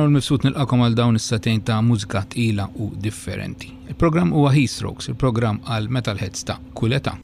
Jena l-mifsut nil-qakom għal dawn is-satejn ta' mużika tqila u differenti. Il-programm huwa Heat il-programm għal Metalheads ta' kuleta.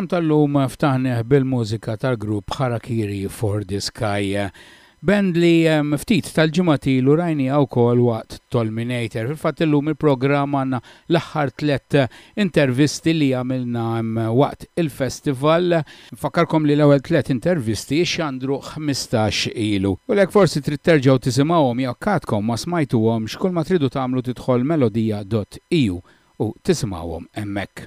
Program tal-lum ftaħneħ bil-mużika tal-grupp Harakiri for the Sky. Band li eh, ftit tal-ġimati l rajni għaw kol waqt Tolminator. Fil-fat l-lum il-program għanna l-axħar tlet intervisti li għamilna mm, waqt il-festival. Fakkarkom li l-ewel tlet intervisti xandru 15 ilu. U l forsi trid terġaw tisimawhom jakkatkom ma smajtuhom xkull ma tridu tagħmlu tidħol melodija.eu u tisimawhom hemmhekk.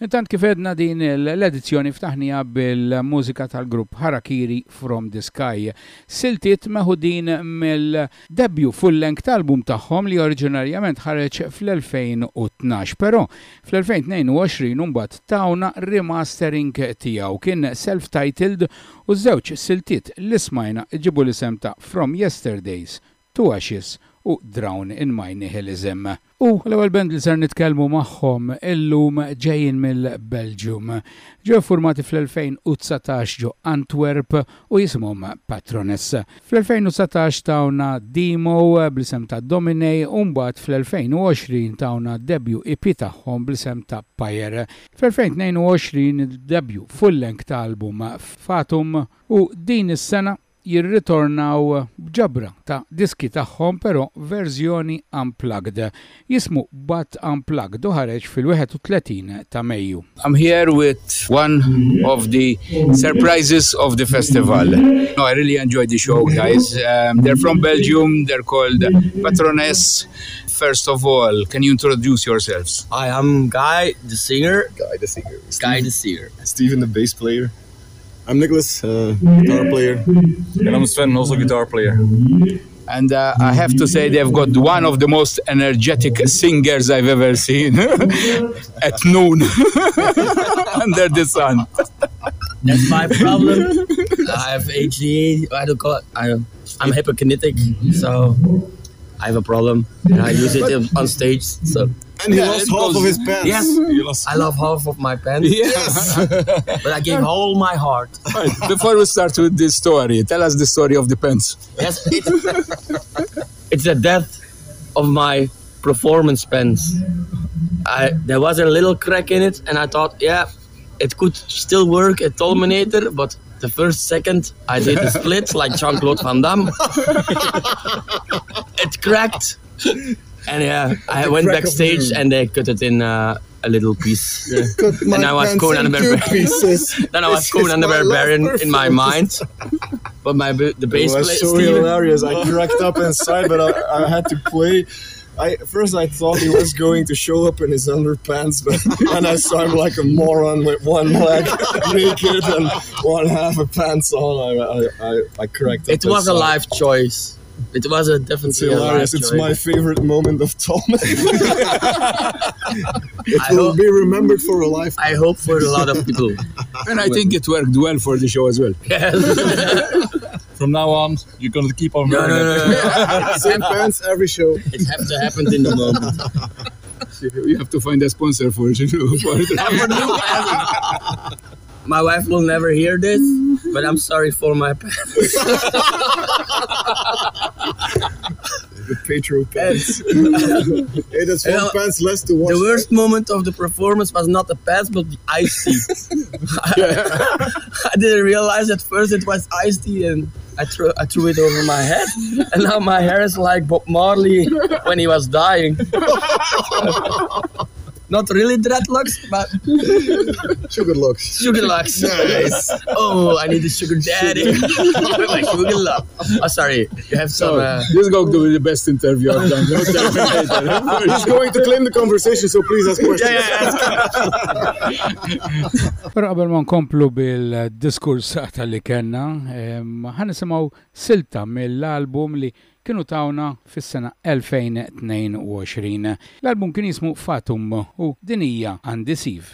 Intant kif edna din l-edizzjoni ftaħnija bil-mużika tal-grupp Harakiri from the Sky. Siltiet meħudin mill-debju full-length album tagħhom li oriġinarjament ħareġ fl-2012, però fl-2022 mbagħad tawna remastering tiegħu kien self-titled u żewġ siltiet l-ismajna ġibu l-isem ta' From Yesterdays to Ashes u Drown in My Nihilism. U l-ewwel band li ser nitkellmu magħhom illum ġejjin mill-Belgium. Ġew formati fl-2019 ġo Antwerp u jisimhom Patroness. Fl-2019 tawna demo blisem ta' Dominay u mbagħad fl-2020 tawna debju IP tagħhom blisem ta' Pajer. Fl-2022 debju full-length ta' album Fatum u din is-sena jirritornaw bġabra ta' diski tagħhom però verżjoni unplugged. Jismu Bat Unplugged u ħareġ fil-31 ta' Mejju. I'm here with one of the surprises of the festival. No, I really enjoyed the show, guys. Um, they're from Belgium. They're called Patroness. First of all, can you introduce yourselves? Hi, I'm Guy, the singer. Guy the singer. Guy the singer. Steven the bass player. I'm Nicholas, uh, guitar player. And I'm Sven, also guitar player. And uh, I have to say, they've got one of the most energetic singers I've ever seen at noon under the sun. That's my problem. I have ADHD. I don't call it. I, I'm hypokinetic, so I have a problem, and I use it on stage. So And he Yeah, lost half goes- of his pants. yes, You mm-hmm. lost- I love half of my pants, Yes. but I gave all my heart. Right, Before we start with this story, tell us the story of the pants. Yes, it's, it's the death of my performance pants. I there was a little crack in it, and I thought, yeah, it could still work at Tolminator, but the first second I did a split like Jean Claude Van Damme, it cracked, and yeah, I went backstage and they cut it in uh, a little piece. Cut my And I was pants Conan the Barbarian. Then I was Conan the Barbarian in my mind, but my b- the It bass was so Steven- hilarious. I cracked up inside, but I, I had to play. I first I thought he was going to show up in his underpants, but and I saw him like a moron with one leg naked and one half a pants on. I I, I, I cracked up. It was a inside. life choice. It was a It's definitely a hilarious. It's my favorite moment of Tom. it I will hope- be remembered for a life. I hope for a lot of people. And I think it worked well for the show as well. From now on, you're gonna keep on no, no, no, no, no. Same pants every show. It have to happen in the moment. You have to find a sponsor for it. for it. My wife will never hear this, but I'm sorry for my pants. The pants. hey, that's one You know, pants less to wash. The worst moment of the performance was not the pants, but the iced tea. I didn't realize at first it was iced tea, and I threw I threw it over my head, and now my hair is like Bob Marley when he was dying. Not really dreadlocks, but Sugar locks. sugar locks. Nice. Oh, I need a sugar daddy. My sugar lock. Oh, sorry. You have some. So, Uh, this is going to be the best interview I've done. No He's going to claim the conversation, so please ask questions. Pero qabel ma nkomplu bil-diskurs tal-li kena, ħan nisimaw silta mill-album li kienu tawna fis-sena 2022. L-album kien jismu Fatum u dinija Undeceive.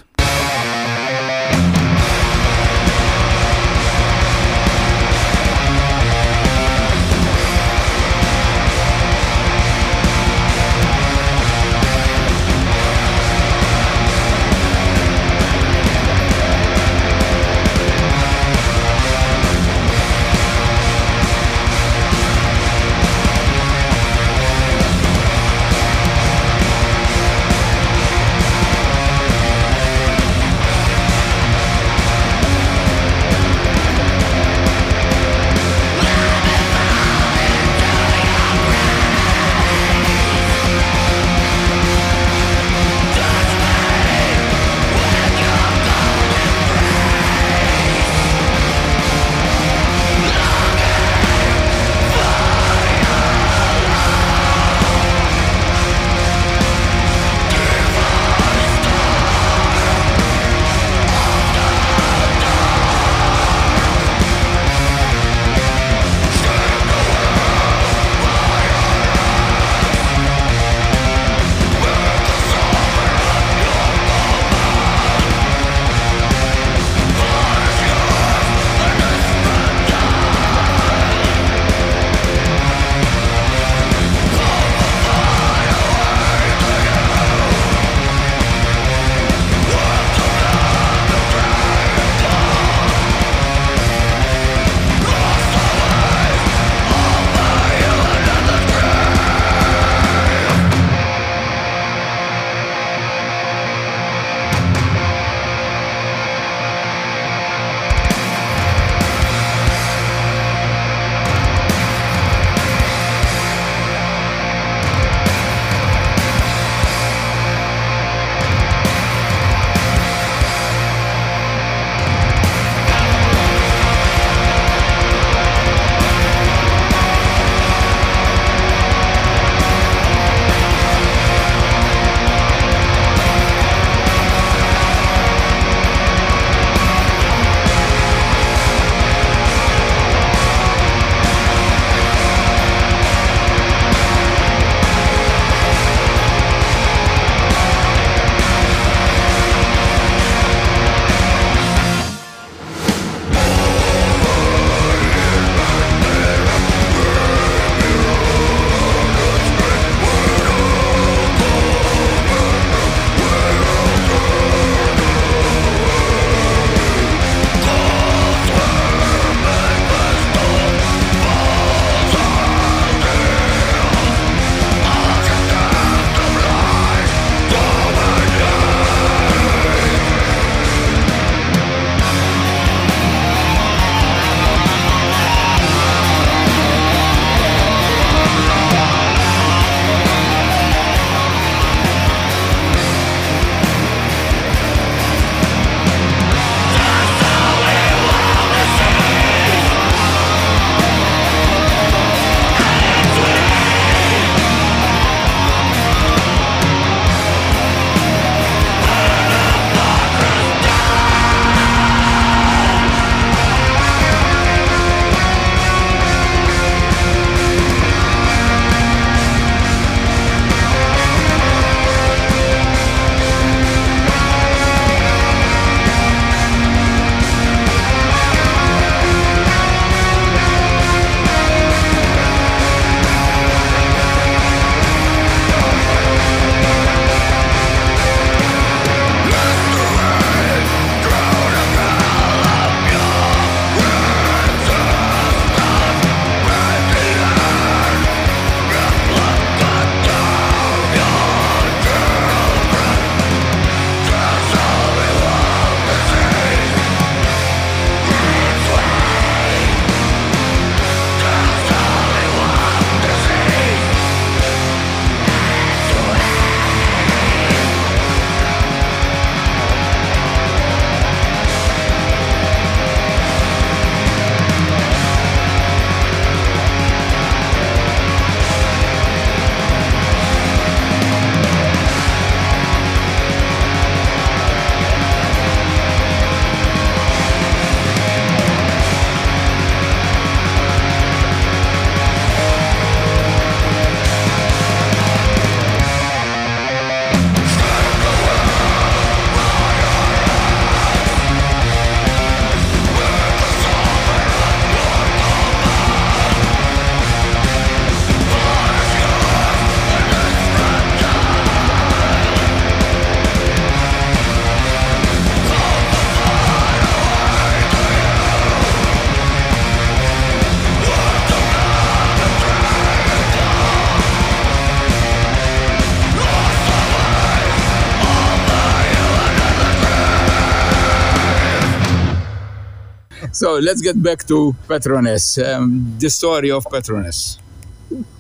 Let's get back to Patroness. Um, the story of Patroness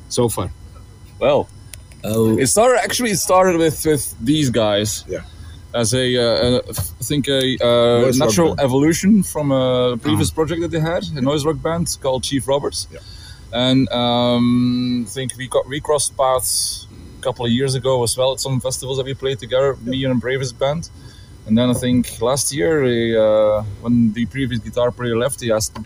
so far. Well, Oh, it started actually. It started with with these guys. Yeah. As a, uh, a I think a uh, natural evolution from a previous project that they had, a noise rock band called Chief Roberts. Yeah. And um, I think we got we crossed paths a couple of years ago as well at some festivals that we played together, me and Bravis band. And then I think last year, he, uh, when the previous guitar player left, he asked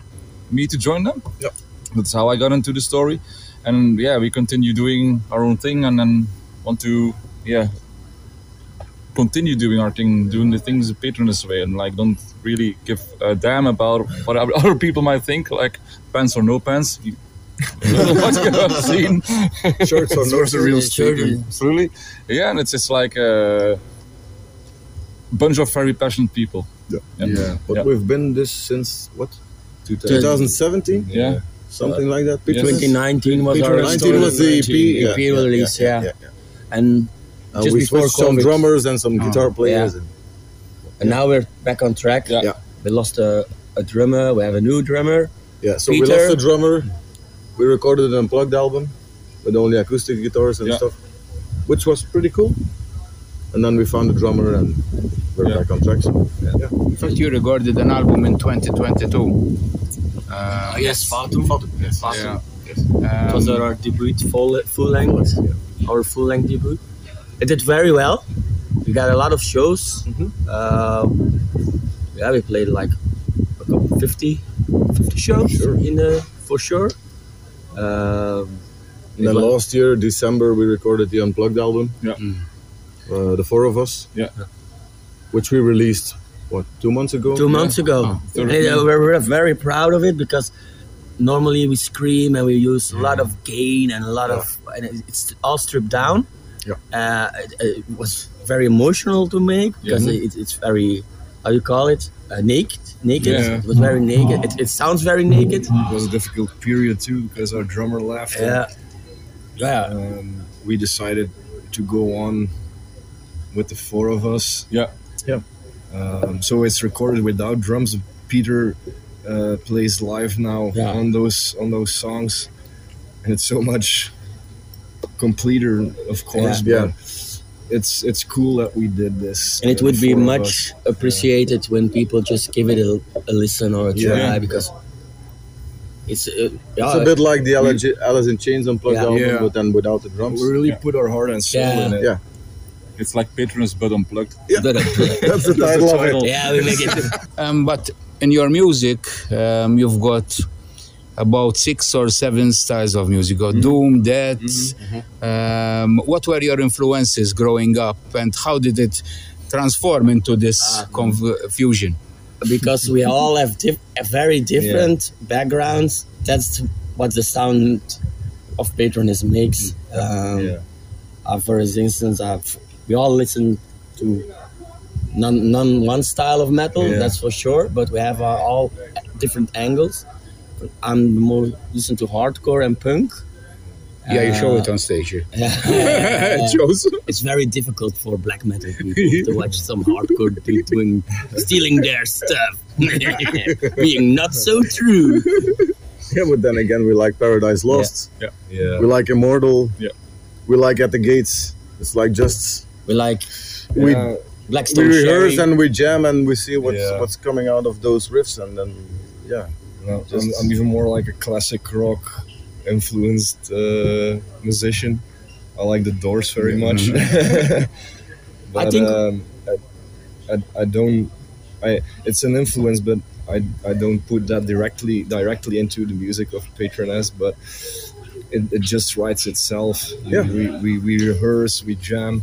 me to join them. Yeah. That's how I got into the story. And yeah, we continue doing our own thing and then want to, yeah, continue doing our thing, doing the things the patroness way, and like don't really give a damn about what other people might think, like pants or no pants. What you have seen. Shirts or no It's a real shirts. statement. Yeah, and it's just like a bunch of very passionate people. Yeah. And, Yeah, but yeah. we've been this since what? 2017? Yeah. Something like that. Yes. 2019 was Peter our 19 was the EP, yeah, EP yeah, release, yeah. yeah, yeah. And Uh, Just we before switched some drummers and some guitar players. Yeah. and- and now we're back on track. Yeah. Yeah. We lost a, a drummer. We have a new drummer. Yeah, so we Peter. lost the drummer. We recorded an unplugged album with only acoustic guitars and Yeah. stuff, which was pretty cool. And then we found a drummer and we're Yeah. back on track. So, yeah. In fact, you recorded an album in 2022. Uh, yes, Fatum. Fatum. yeah. It was Um, our debut, full full length, our full length debut. It did very well. We got a lot of shows. Uh, yeah, we played like a couple, 50, 50 shows in the for sure. Um, And then last year, December, we recorded the unplugged album. Yeah. Uh, the four of us. Yeah. Which we released, what, two months ago? two months ago. Oh, And, third- uh, we're, we're very proud of it because normally we scream and we use a lot of gain and a lot of and it's all stripped down. Yeah. Uh, it, it was very emotional to make because Mhm. it, it's very how you call it uh, naked. Naked. Yeah. It was very naked. It, it sounds very naked. It was a difficult period too because our drummer left. and, Yeah. Yeah. um, we decided to go on with the four of us. Yeah. Yeah. Um, so it's recorded without drums. Peter uh, plays live now Yeah. on those on those songs, and it's so much completer, of course. Yeah. But it's it's cool that we did this. And it would be much us. appreciated when people just give it a, a listen or a try Yeah. because it's uh, It's a bit like the Alice, Alice in Chains unplugged Yeah. album, Yeah. but then without the drums. We really Yeah. put our heart and soul Yeah. in it. Yeah. It's like Patroness but unplugged. That's the title of it. yeah, we make it. Um, but in your music, um, you've got about six or seven styles of music. You got doom, death. Um, what were your influences growing up, and how did it transform into this confusion? because we all have dif- a very different backgrounds. That's what the sound of Patroness makes. Um, Yeah. uh, for instance, uh, we all listen to none, none one style of metal, Yeah. that's for sure. But we have uh, all different angles. I'm more listen to hardcore and punk. Yeah, you show Uh, it on stage. here. Yeah. It shows. it's very difficult for black metal people to watch some hardcore dude doing stealing their stuff, being not so true. Yeah, but then again, we like Paradise Lost. Yeah. We like Immortal. Yeah. We like At the Gates. It's like just We like we Yeah. we Blackstone rehearse Sherry. and we jam and we see what's Yeah. what's coming out of those riffs and then yeah. No, I'm, I'm even more like a classic rock influenced uh, musician. I like the Doors very much. but, think- um, I, I, I don't. I it's an influence, but I, I don't put that directly directly into the music of Patroness. But it, it just writes itself. Yeah. We, we, we rehearse, we jam.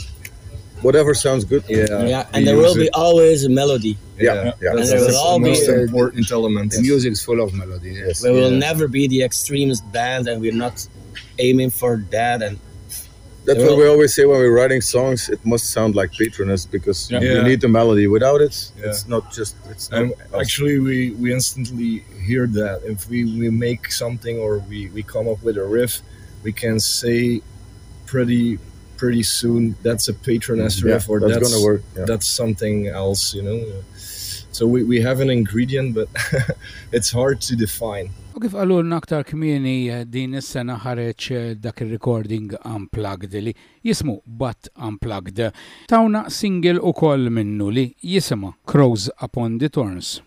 Whatever sounds good. Yeah. yeah, and there use will be always a melody. Yeah, yeah. That's, And there will that's all the be most a- important element. The music's full of melody. Yes. We will Yeah. never be the extremist band, and we're not aiming for that. And That's what all- we always say when we're writing songs. It must sound like Patroness because Yeah. you need the melody. Without it, Yeah. it's not just. It's not And actually, we, we instantly hear that. If we, we make something or we, we come up with a riff, we can say pretty pretty soon that's a Patroness Yeah, riff or that's that's, gonna work. Yeah. that's something else, you know. So we, we have an ingredient, but it's hard to define. U kif għallulna aktar kmieni eh, din is-sena ħareġ eh, dak il-recording Unplugged li jismu But Unplugged. Tawna single u koll minnu li jisima Crows Upon the Thorns.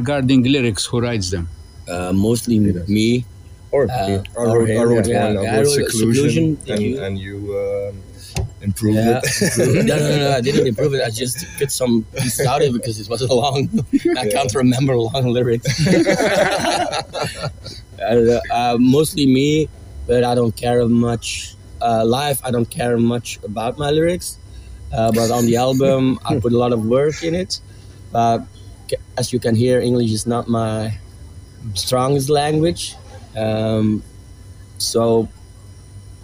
Regarding lyrics, who writes them? Uh, mostly me. Or Uh, I or wrote, I him, wrote yeah. one Yeah, I wrote seclusion, Seclusion, and, you. and you um, improved Yeah. it. no, no, no, no, I didn't improve it. I just cut some pieces out of it because it was a long. I can't remember long lyrics. uh, uh, mostly me, but I don't care much. Uh, live, I don't care much about my lyrics. Uh, but on the album, I put a lot of work in it. But ca- as you can hear, English is not my strongest language. Um, so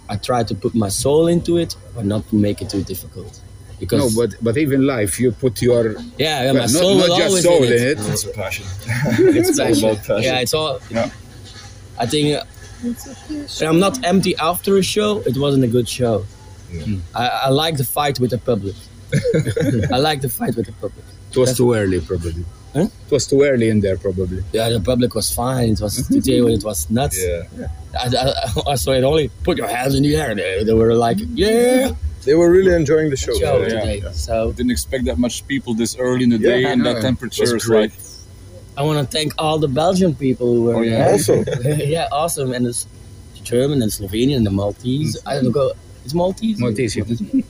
I try to put my soul into it, but not to make it too difficult. Because No, but but even life, you put your yeah, yeah, my not, soul not will just soul in in it. it. It's a passion. It's all passion. about passion. Yeah, it's all. Yeah. I think uh, when I'm not empty after a show. It wasn't a good show. I, I like the fight with the public. I like the fight with the public. It was too early, probably. Huh? It was too early in there, probably. Yeah, the public was fine. It was today when it was nuts. Yeah. I, I, I saw it only put your hands in the air. They, they were like, yeah, They were really enjoying the show. show yeah, today. yeah. So Didn't expect that much people this early in the Yeah, day and that temperature Was is great. like I want to thank all the Belgian people who were Oh, yeah. there. Also, yeah, awesome. And the German and Slovenian and the Maltese. Mm. I don't know. It's Maltese? Maltese. yeah.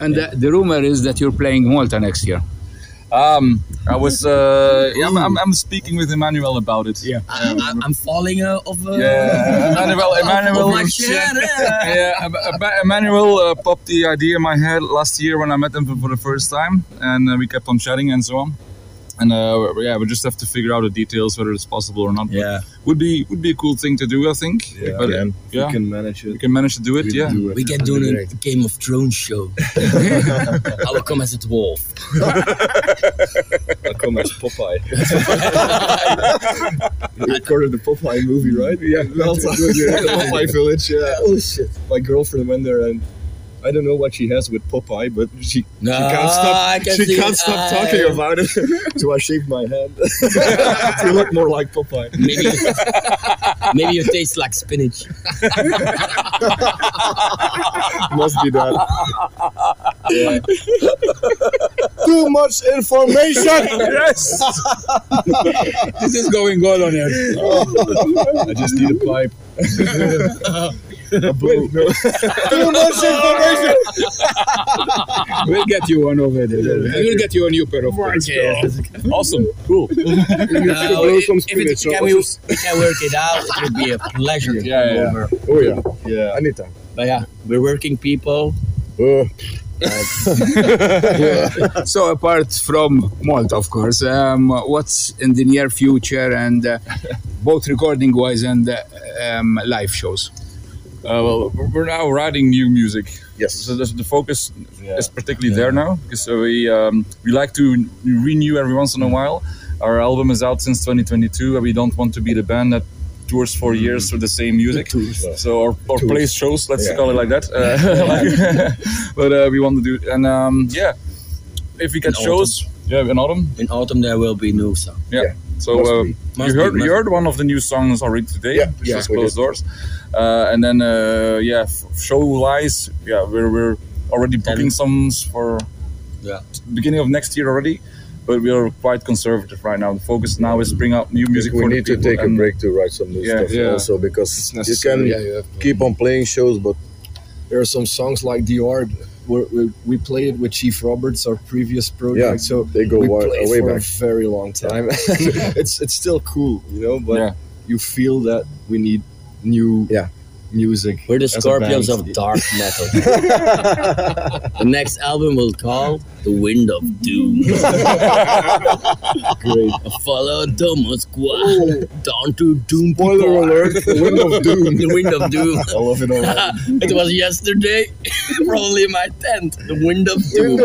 And the, the rumor is that you're playing Malta next year. Um, I was, uh, yeah, I'm, I'm, I'm speaking with Emmanuel about it. Yeah. I, I, I'm falling uh, of uh, Yeah, Emmanuel, Emmanuel, of my chair. yeah. yeah, Em- Em- Emmanuel uh, popped the idea in my head last year when I met him for, for the first time, and uh, we kept on chatting and so on. And uh, yeah, we just have to figure out the details whether it's possible or not. But Yeah. would be would be a cool thing to do, I think. yeah, But, again, yeah. we can manage it. we can manage to do it. we yeah. do it. We can do a Game of Thrones show. I will come as a dwarf. I'll come as Popeye. we recorded the Popeye movie, right? Yeah, Popeye Village. Yeah. Oh shit! My girlfriend went there and. I don't know what she has with Popeye, but she, No, she can't stop. Can she can't stop I- talking about it. so I shaved my head to look more like Popeye. Maybe, maybe you taste like spinach. Must be that. Too much information. Yes! this is going on on here. I just need a pipe. A blue. Too much information. We'll get you one over there. We'll get you a new pair of pants. Awesome. Cool. No, blow if, some if it, spinach, can, we, we can work it out, it would be a pleasure to Yeah, yeah. over. Oh yeah, yeah. Anytime. But yeah, we're working people. Oh, So apart from Malta, of course, um, what's in the near future and uh, both recording wise and uh, um, live shows? Uh, well, we're- we're now writing new music. yes. So the, the focus Yeah. is particularly there now because uh, we um, we like to renew every once in a while. Our album is out since 2022, and we don't want to be the band that tours for years with the same music. So or, or plays shows, let's Yeah. call it like that. Uh, like- but uh, we want to do and um, yeah, if we get In shows, yeah, in autumn, In autumn, there will be new song. yeah. Yeah. So uh, be. Must you be, heard you heard one of the new songs already today, Yeah, which yeah, was Closed. Doors, uh, and then uh, yeah, show wise, yeah, we're we're already booking songs for Yeah. beginning of next year already, but we are quite conservative right now. The focus now is bring out new music we for need the to take a break to write some new Yeah, stuff yeah. also because you can Yeah, you keep on playing shows, but There are some songs like Dior. Where we, we played it with Chief Roberts, our previous project. Yeah, so they go we wi- played way for back. a very long time. it's it's still cool, you know. But Yeah. you feel that we need new Yeah. Music. We're the scorpions of dark metal. the next album will call The Wind of Doom. Great. Follow the Moscow down to Doom. Spoiler alert: The Wind of Doom. The Wind of Doom. I love it already. it was yesterday, probably in my tent. The Wind of Doom.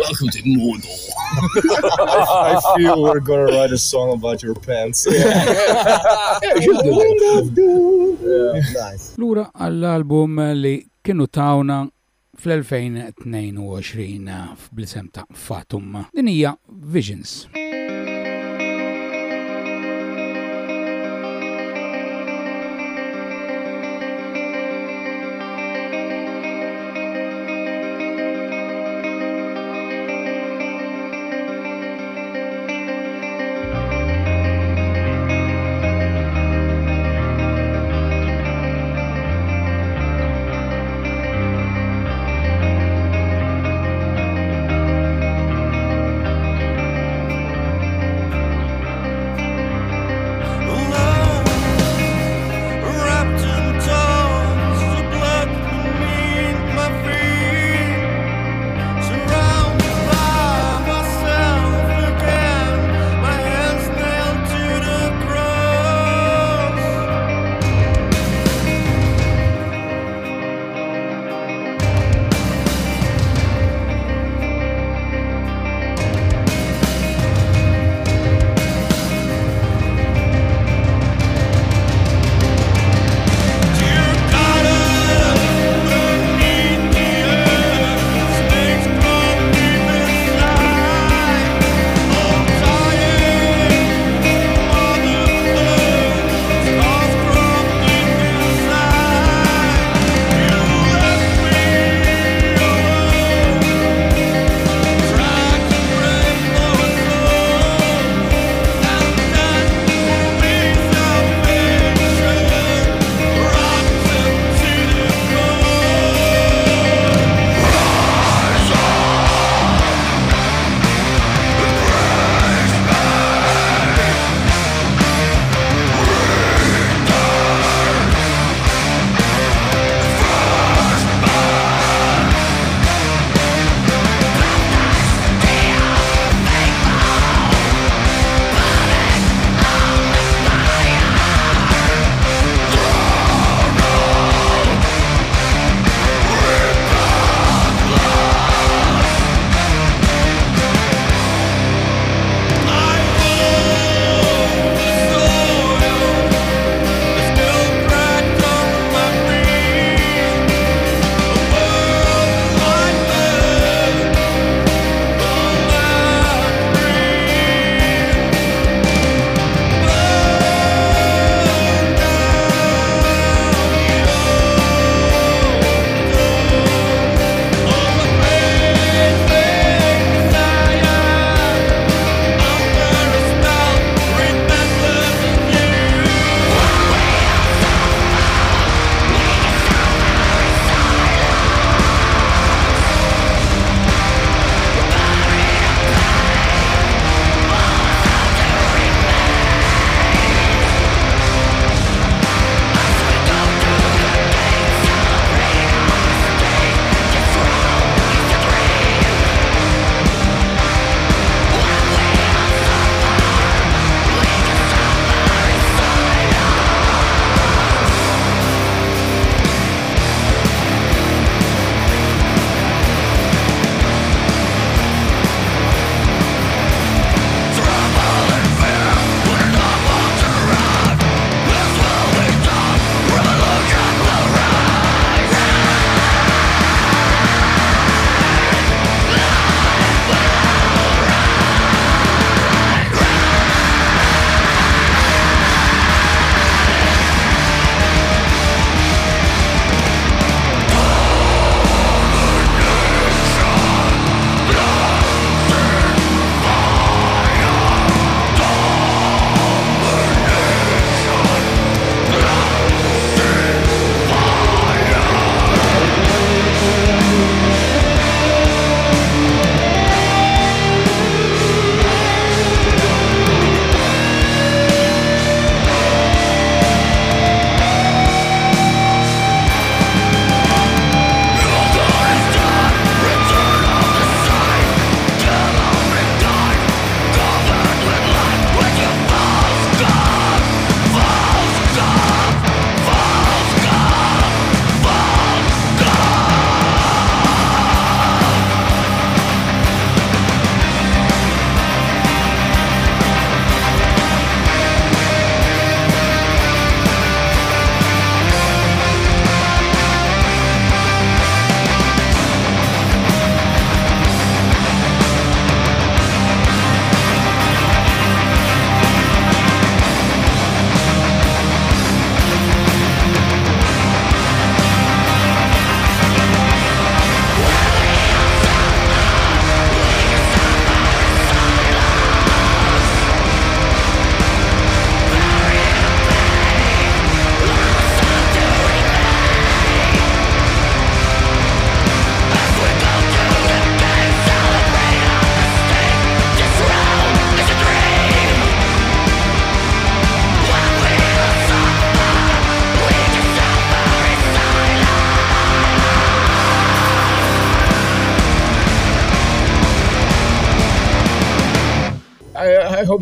Welcome to Mordor. I feel we're gonna write a song about your pants. nice. Lura għall-album li kienu tawna fl-2022 f'blisem ta' Fatum. Din hija Visions.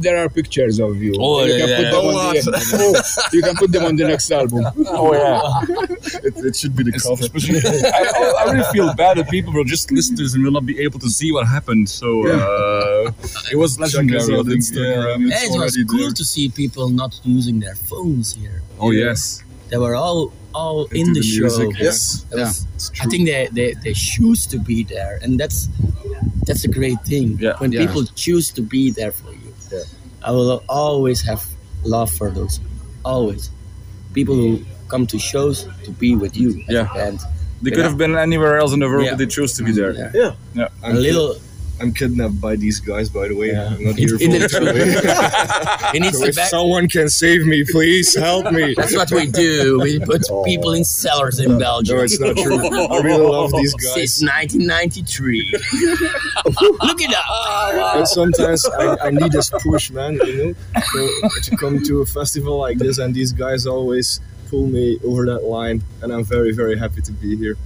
There are pictures of you. Oh, you, yeah, can yeah, put them yeah. on the, you can put them on the next album. Oh yeah. It, it should be the cover. Especially, I, I really feel bad that people will just listen to this and will not be able to see what happened. So uh, it was legendary. us out I think. Instagram. Yeah. It was already cool there. to see people not using their phones here. Oh yes. They were all all in the, the show. music, Yes. It was- I think they, they, they choose to be there, and that's that's a great thing. Yeah. when Yeah. people choose to be there for you, Yeah. I will always have love for those. Always, people who come to shows to be with you. Yeah. And They could have been anywhere else in the world, Yeah. but they chose to be there. Yeah. Yeah. Yeah. A I'm, little. Kid- I'm kidnapped by these guys, by the way. Yeah. I'm not here for the it. He needs So to if back. someone can save me, please help me. That's what we do. We put Oh. people in cellars in Belgium. No, it's not true. I really love these guys. Since guys. 1993. Look it up. And sometimes I, I need this push, man, you know, to, to come to a festival like this, and these guys always pull me over that line, and I'm very, very happy to be here.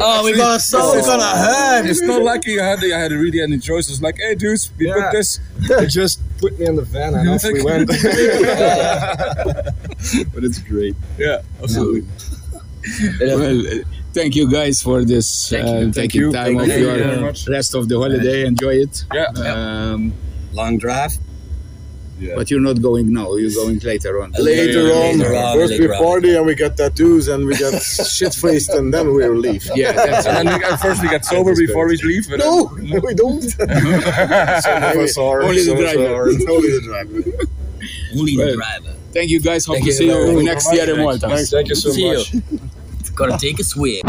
Oh, we got a song It's- gonna hurt. It's not like you had I had really any choice. It's like, hey dudes, we Yeah. put this. They just put me in the van, and off we went. but it's great. Yeah, absolutely. Well, uh, thank you guys for this. Thank uh, you. Thank Thank you. you. Time Thank of you your very much. rest of the holiday. Enjoy it. Yeah. Um, Long drive. But you're not going now. You're going later on. Later on, Later on, first we later on. party and we get tattoos and we get shit faced and then we leave. Yeah, that's And then we, at first we get sober before we leave. but No, no, we don't. some of us are. Only the some of us driver. Only the driver. Only the driver. Thank you guys. Hope Thank to you see very you next year in Malta. Thank you so See much. you. Gotta take a swig.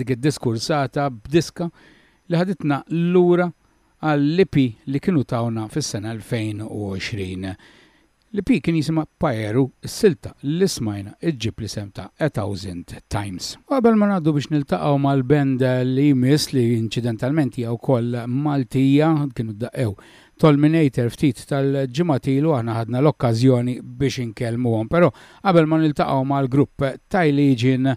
Dik id-diskursata b'diska li ħaditna l-lura għall-lipi li kienu tawna fis-sena 2020. L-IP kien jisima Pajeru, s-silta li smajna iġġib li semta A Thousand Times. U għabel ma naddu biex niltaqaw mal-band li jmiss li incidentalment jaw koll Maltija, kienu daqew Tolminator ftit tal-ġimatilu għana ħadna l-okkazjoni biex inkellmuhom, pero qabel ma niltaqgħu mal-grupp Tajliġin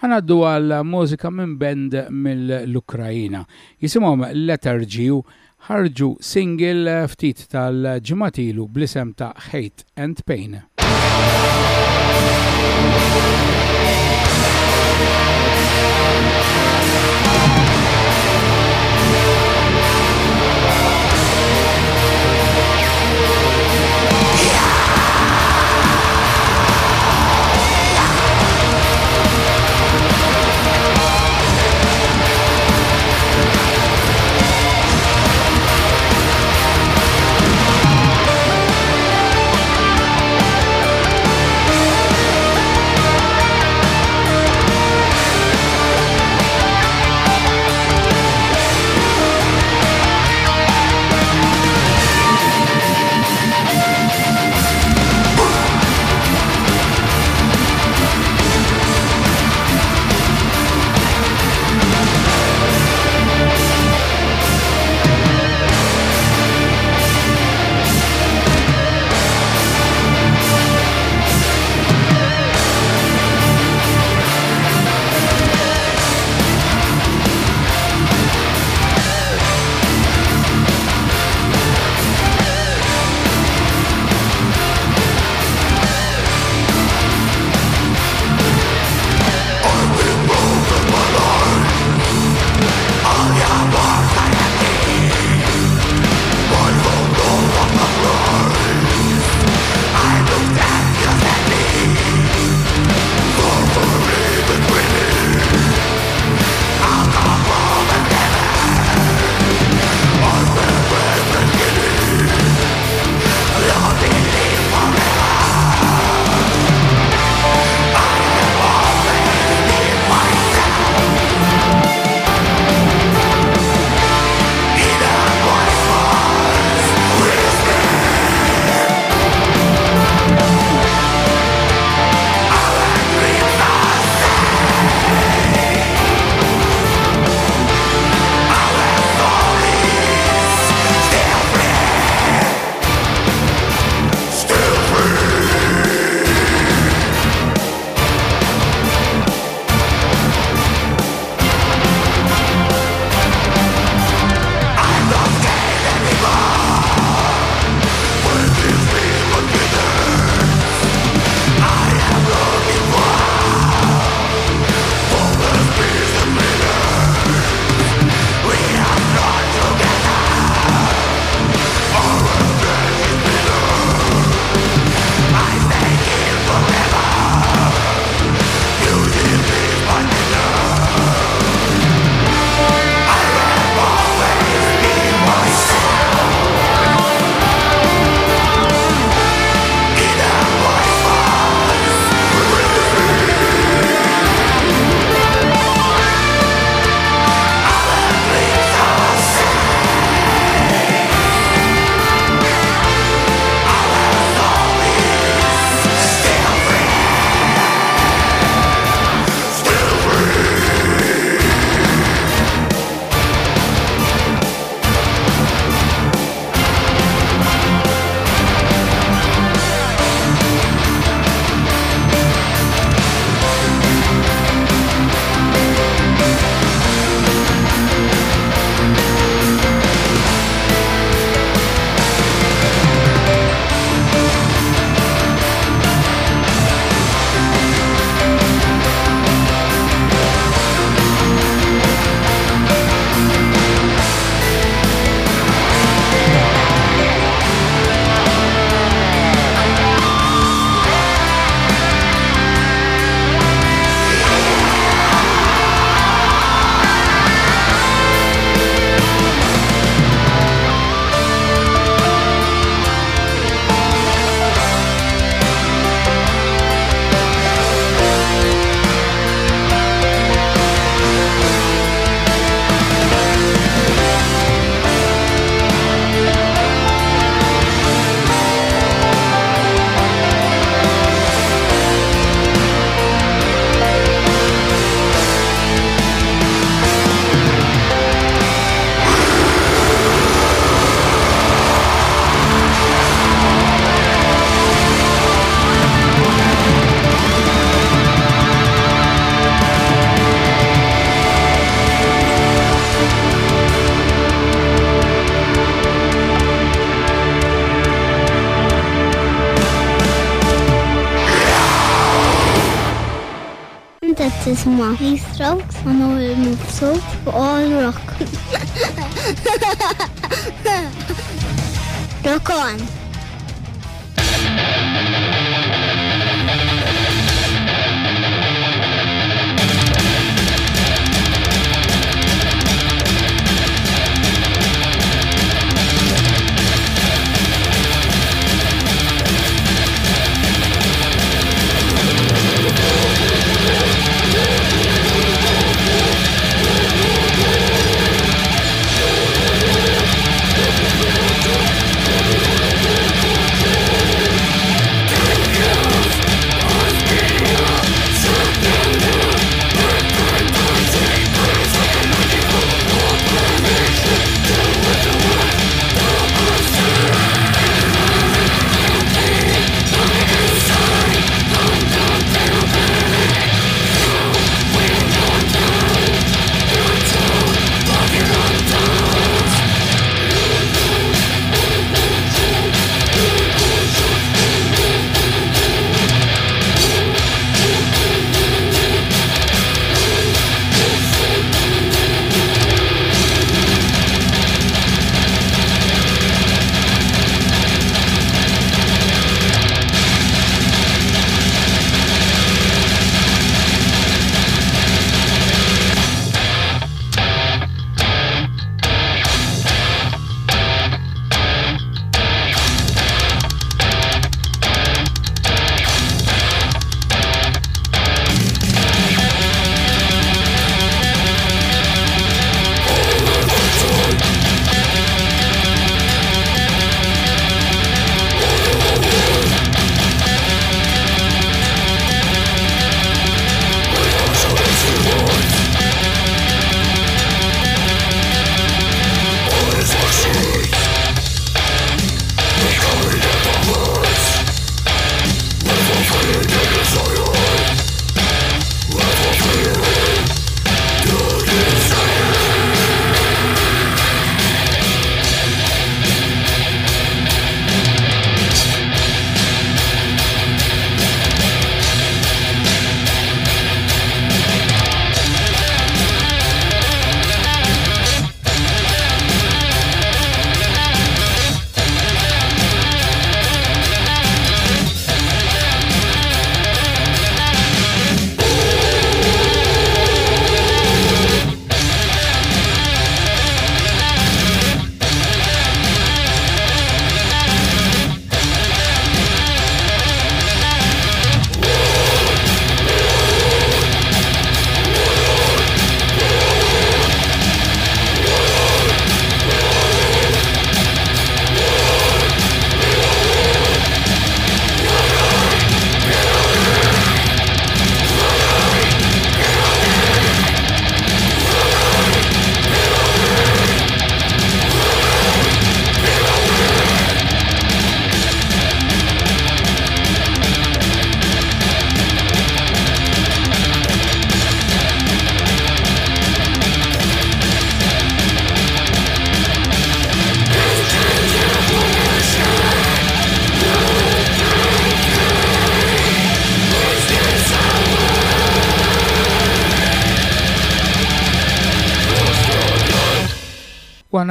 ħanaddu għal mużika minn band mill-Ukrajina. Jisimhom Lethargy u ħarġu single ftit tal-ġimatilu blisem ta' Hate and Pain. Tisma'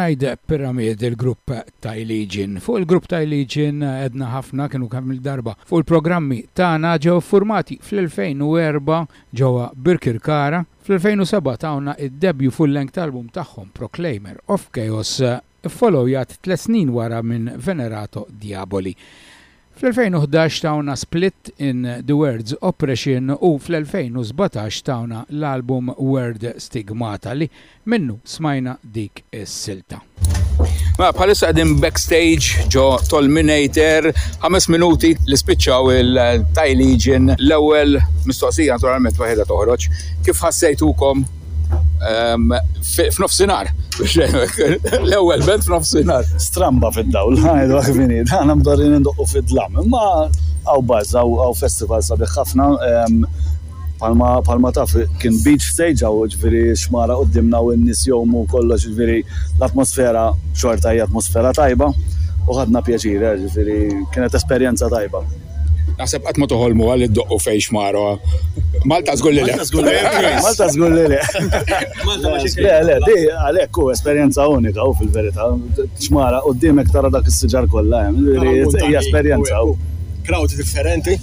One Pyramid, il-grupp ta' Legion. Fuq il-grupp ta' Legion edna ħafna kienu kamil-darba. fuq il-programmi tagħna ġew formati fl-2004 ġewwa Birkirkara, fl-2007 tawna id-debju full-length album tagħhom Proclaimer of Chaos followjat tlet snin wara minn Venerato Diaboli. Fl-2011 tawna Split in the Words Oppression u fl-2017 tawna l-album Word Stigmata li minnu smajna dik is-silta. Ma palissa għadin backstage ġo Tolminator, 5 minuti li spiċċaw il-Thai Legion, l-ewel mistoqsija naturalment waħeda toħroġ, kif ħassejtukom f'nofsinar? L-ewel bent f'nofsinar. stramba fid-dawl, ħajdu għakvini, għana mdarrin indoqqu fid-dlam, ma għaw baz, għaw festival sabiħ ħafna, palma, palma taf, kien beach stage għaw ġviri xmara qoddimna u n-nis jomu kollox ġviri l-atmosfera xorta hija atmosfera tajba u ħadna pjaċira ġviri kienet esperienza tajba. Naħseb qatt ma toħolmu għal id-doqqu fej xmaro. Malta żgur li le. Malta żgur li le. Le, le, di għalhekk hu esperjenza unika u fil-verità. Xmara qudiemek tara dak is-siġar kollha hemm. Hija esperjenza. Crowd differenti.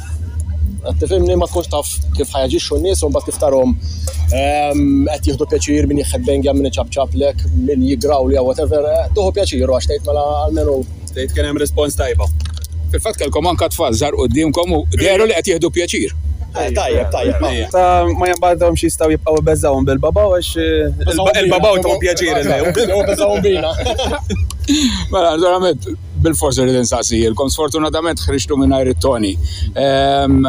Tifimni ma tkunx taf kif ħajġixxu n-nies u mbagħad kif tarhom qed jieħdu pjaċir min jieħed benja min iċabċab lek, min jigraw li whatever, tuħu pjaċir għax tgħid mela almenu Tgħid kien hemm respons tajba. Fil-fatt kelkom anka tfal żar qudiemkom u deru li qed jieħdu pjaċir. tajjeb, tajjeb. Ta' ma jambadhom xi jistgħu jibqgħu beżawhom bil-babaw għax eh, il-babaw tagħhom pjaċir U beżawhom bina. Mela, verament, bil-forsi rrid insaqsijilkom, sfortunatament ħriġtu mingħajr it-toni. Ehm,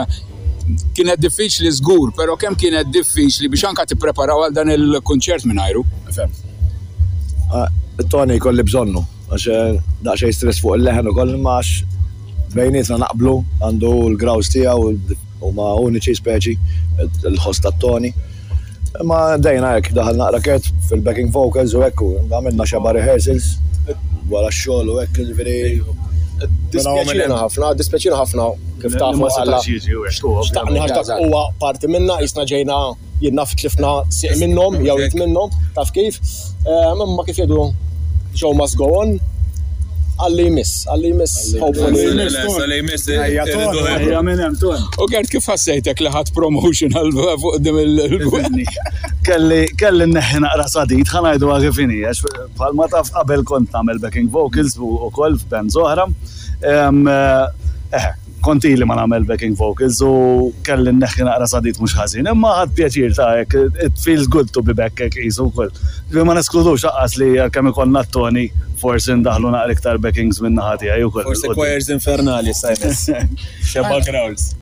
Kienet diffiċli żgur, però kemm kienet diffiċli biex anka tippreparaw għal dan il-kunċert mingħajru? Tony kolli bżonnu, għax daċċej stress fuq il-leħen u kolli maħx bejnietna naqblu għandu l-graws tijaw u ma uniċi speċi Tony. Ma dejna jek daħal naqra ket fil-backing vocals u ekku, għamilna xaba rehearsals wara x-xogħol u ekk ġifieri. Dispjaċina ħafna, dispjaċina ħafna kif tafu Ma u Xtaqni ovvjament. ħax dak huwa parti minna, jisna ġejna jenna tlifna siq minnom, jew jit minnom, taf kif. Ma kif jedu show must go on, għalli jmiss, għalli jmiss, hopefully. Ejja minn hemm ton. U għert kif ħassejtek li ħadd promotion fuq dim il- kelli kelli neħi naqra sadit, ħanajdu għagħifini, għax bħalma taf qabel kont namel backing vocals u u koll f'band zoħra. Em, Eh, konti li ma namel backing vocals u kelli neħi naqra sadit mux ħazin, imma ħad pjaċir ta' ek, it feels good to be back ek jisu koll. Ġi ma neskludux xaqqas li kemm ikonna t-toni forsi ndaħlu naqra iktar backings minna ħati għaj u koll. Forse choirs infernali sajnes. Xebba crowds.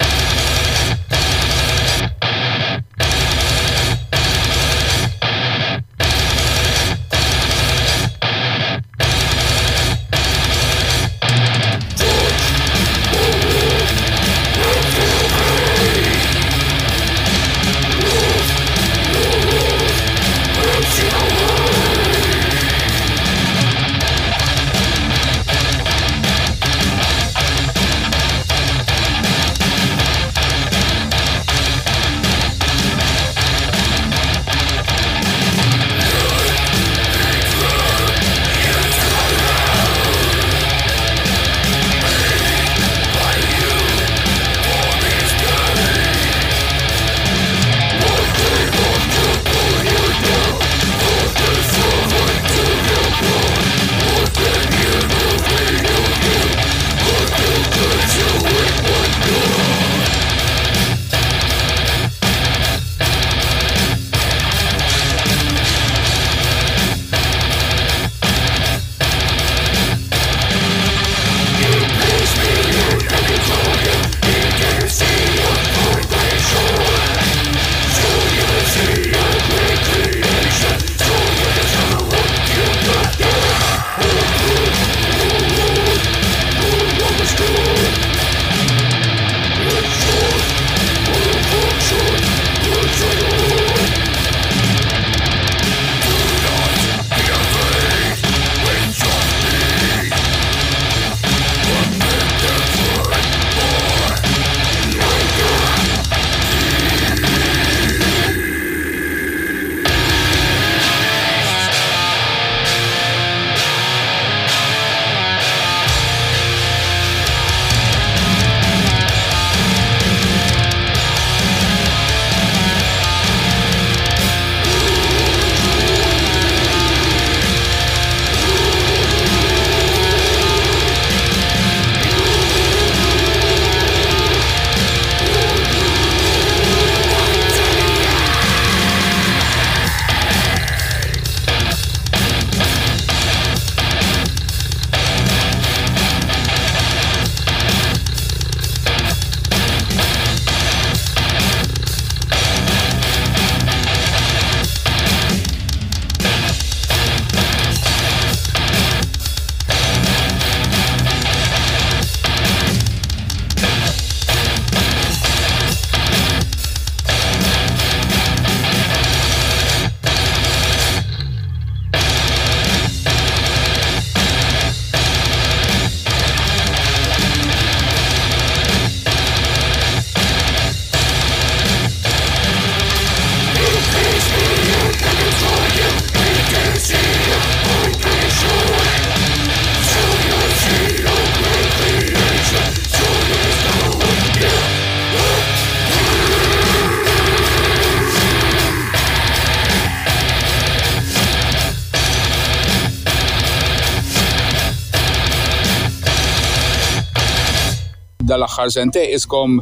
Dal-axħar sentej iskom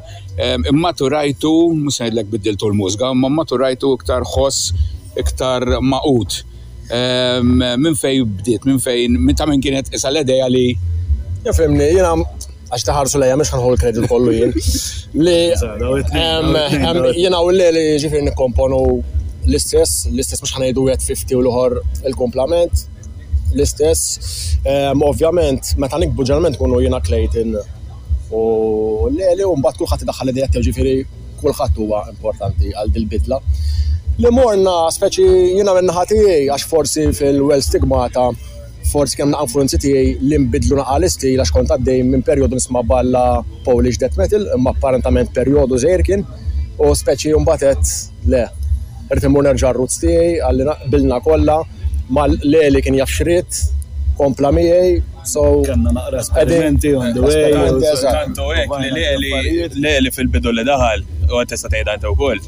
immaturajtu, mus ngħidlek biddiltu l-mużga, ma maturajtu iktar ħoss, iktar maqut. Em, Minn fej bdiet, minn fejn, minn ta' minn kienet isa l-edeja li Jafimni, jena għax taħarsu lejja, mux ħanħol kredit kollu jien. Li jena u li li ġifir nikkomponu l-istess, l-istess mux ħanajdu għed 50 u l-ħor il-komplement, l-istess. Em, Ovvjament, meta nikbu ġeneralment kunu jena klejtin u li li un bat kullħat id-daħħal id ġifiri kullħat huwa importanti għal dil-bidla. Li morna, speċi jina minna ħatijaj, għax forsi fil-well stigmata, forsi kemm naqan influenzi tiegħi li nbidlu naqalisti għax kont għaddej minn periodu nisma' balla Polish death metal, imma apparentament periodu żejr kien u speċi un batet le. Irid nerġar nerġa' roots tiegħi għalli bilna kolla mal le li kien jafxrit kompla miegħi so Kanna naqra esperimenti on the way. Tanto hekk li li li li fil-bidu li daħal u għed tista' tgħid anta wkoll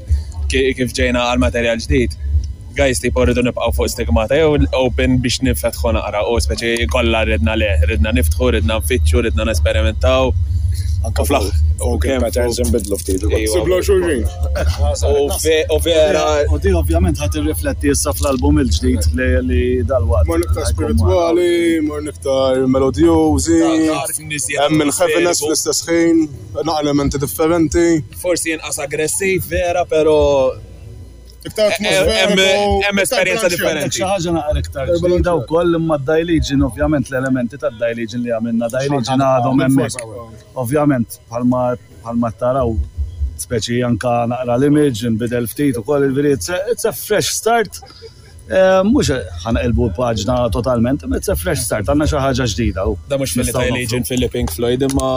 ki- kif ġejna għal materjal ġdid. Guys, tipo rridu nibqaw fuq stigmata jew open biex nifetħu naqra u speċi kollha ridna le, ridna niftħu, ridna nfittxu, ridna nesperimentaw. Anka fl-aħ- fuq u kemm patterns nbidlu ftit. Iwa. Siblu xurġin. U ve- u vera U di ovvjament ħat irrifletti issa fl-album il-ġdid li dal-waqt. Mor niktar spirituali, mor niktar melodjużi, hemm il-heaviness fl-istess ħin, elementi differenti. forsi jenqas aggressiv vera, pero Iktar hemm esperjenza differenti. Xi ħaġa naqra iktar ġdida wkoll imma d-Dailigin ovvjament l-elementi tad-Dailigin li għamilna Dailigin għadhom hemmhekk. Ovvjament bħalma bħalma taraw speċi anka naqra l-image nbidel ftit it's a- it's a fresh start. Eh, Mhux ħanqilbu l-paġna totalment, imma it's a fresh start, għandna xi ħaġa ġdida. Da mux fil-Thai nofru. Legion fil-Pink Floyd imma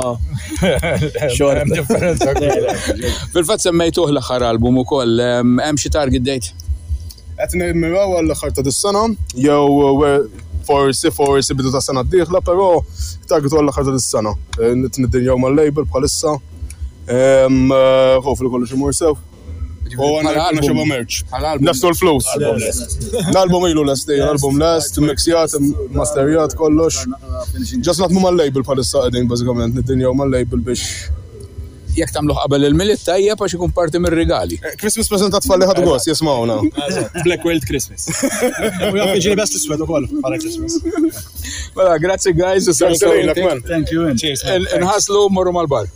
xor. Fil-fatt semmejtuh l-axar album u koll, hemm xi target date? Qed nimmiraw għall-aħħar ta' dis-sena, jew uh, forsi forsi bidu ta' sena d-dieħla, però targetu għall-aħħar ta' dis-sena. Eh, Nitnidinjaw mal-label bħalissa. Em, eh, Hopefully kollox imur sew. U għana għana xeba merċ. Nafsu l-flows. L-album ilu l-est, l-album eh, l-est, mixjat, masterjat, kollox. Ġasnat mu mal-label palissa għedin, bazzikament, nid-dinja u mal-label biex Jekk tagħmluh qabel il-milit tajjeb għax ikun parti mir-regali. Eh, Christmas prezentat falli ħad għos, jismawna. Black World Christmas. U jaf iġini best iswed ukoll għal Christmas. Mela, grazzi guys, u. Thank you. Cheers. Nħaslu morru mal-bar.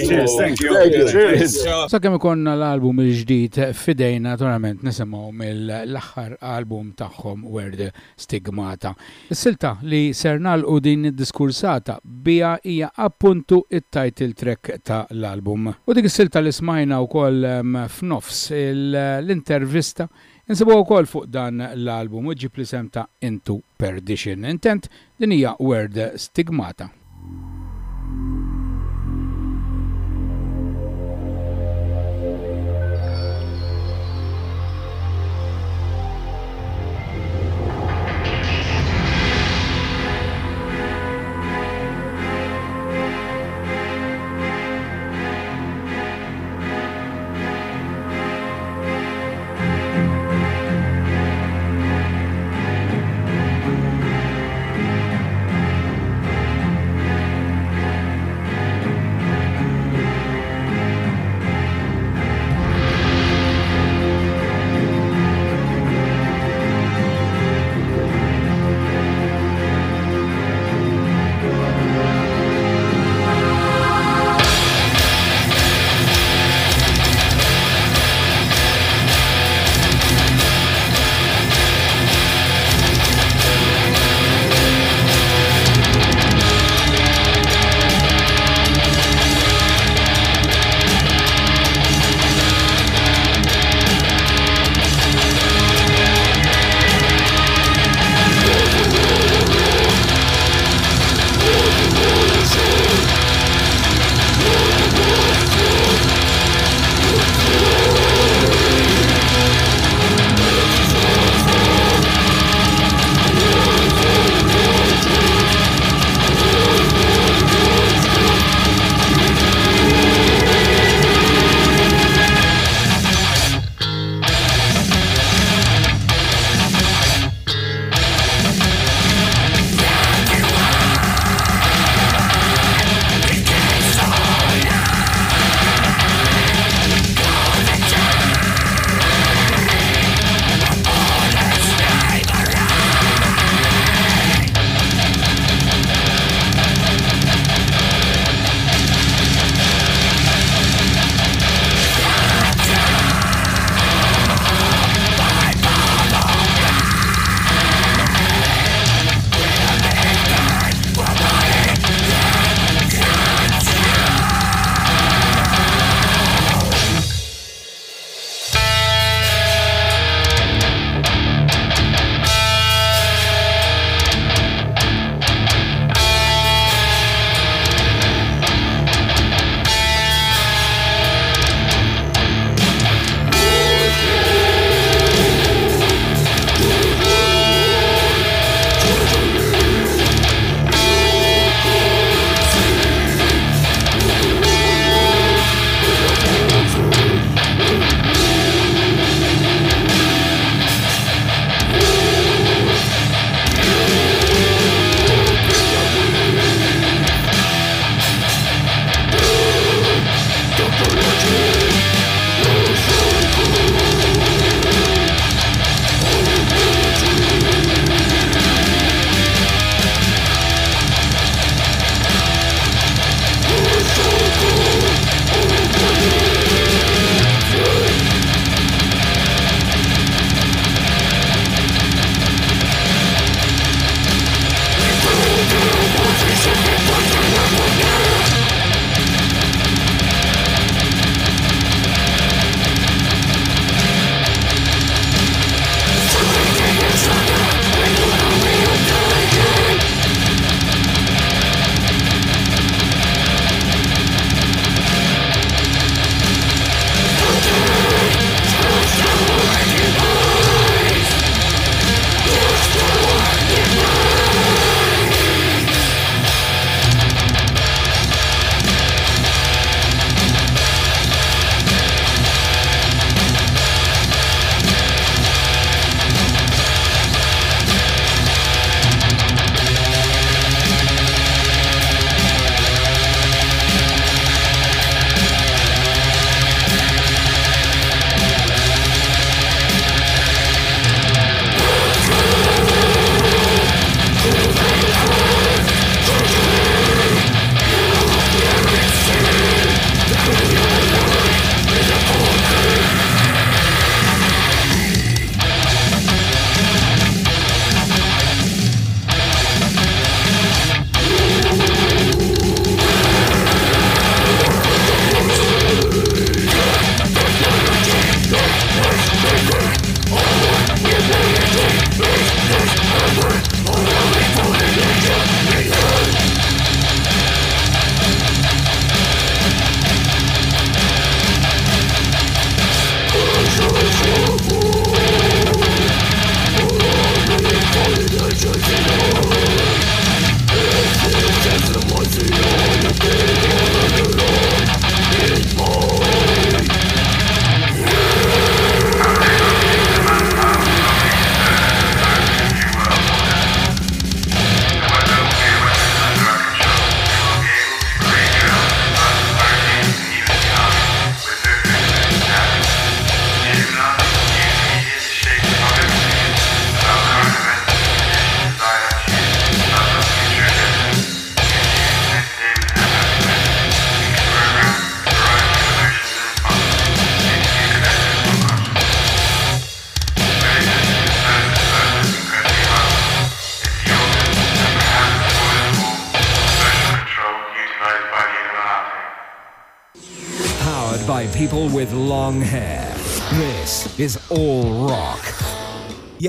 Cheers, thank you. Cheers. Sakemm ikonna l-album il-ġdid fidejna naturalment nisimgħu mill-aħħar album tagħhom Word Stigmata. Is-silta li ser nagħlqu din id-diskursata bija hija appuntu it-title track ta' l-album. U dik is-silta li smajna wkoll f'nofs l-intervista Insibu wkoll fuq dan l-album u ġib li sem ta' Into Perdition. Intent din hija Word Stigmata.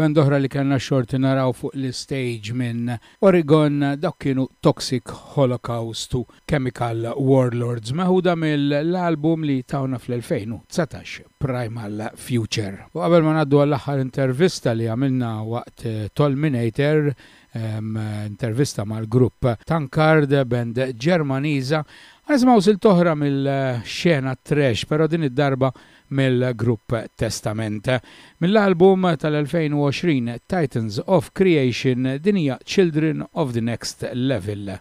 Band oħra li kellna xorti naraw fuq l-stage minn Oregon dak kienu Toxic Holocaust u Chemical Warlords meħuda mill-album li tawna fl-2019 Primal Future. U qabel ma naddu għall-aħħar intervista li għamilna waqt eh, Tolminator um, intervista mal-grupp Tankard band Ġermaniza. Għazmaw sil-toħra mill-xena trash, pero din id-darba mill-grupp Testament. Mill-album tal-2020 Titans of Creation dinija Children of the Next Level.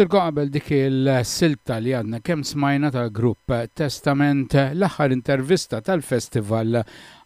Kif qabel dik il-silta li għadna kemm smajna tal-grupp Testament l-aħħar intervista tal-festival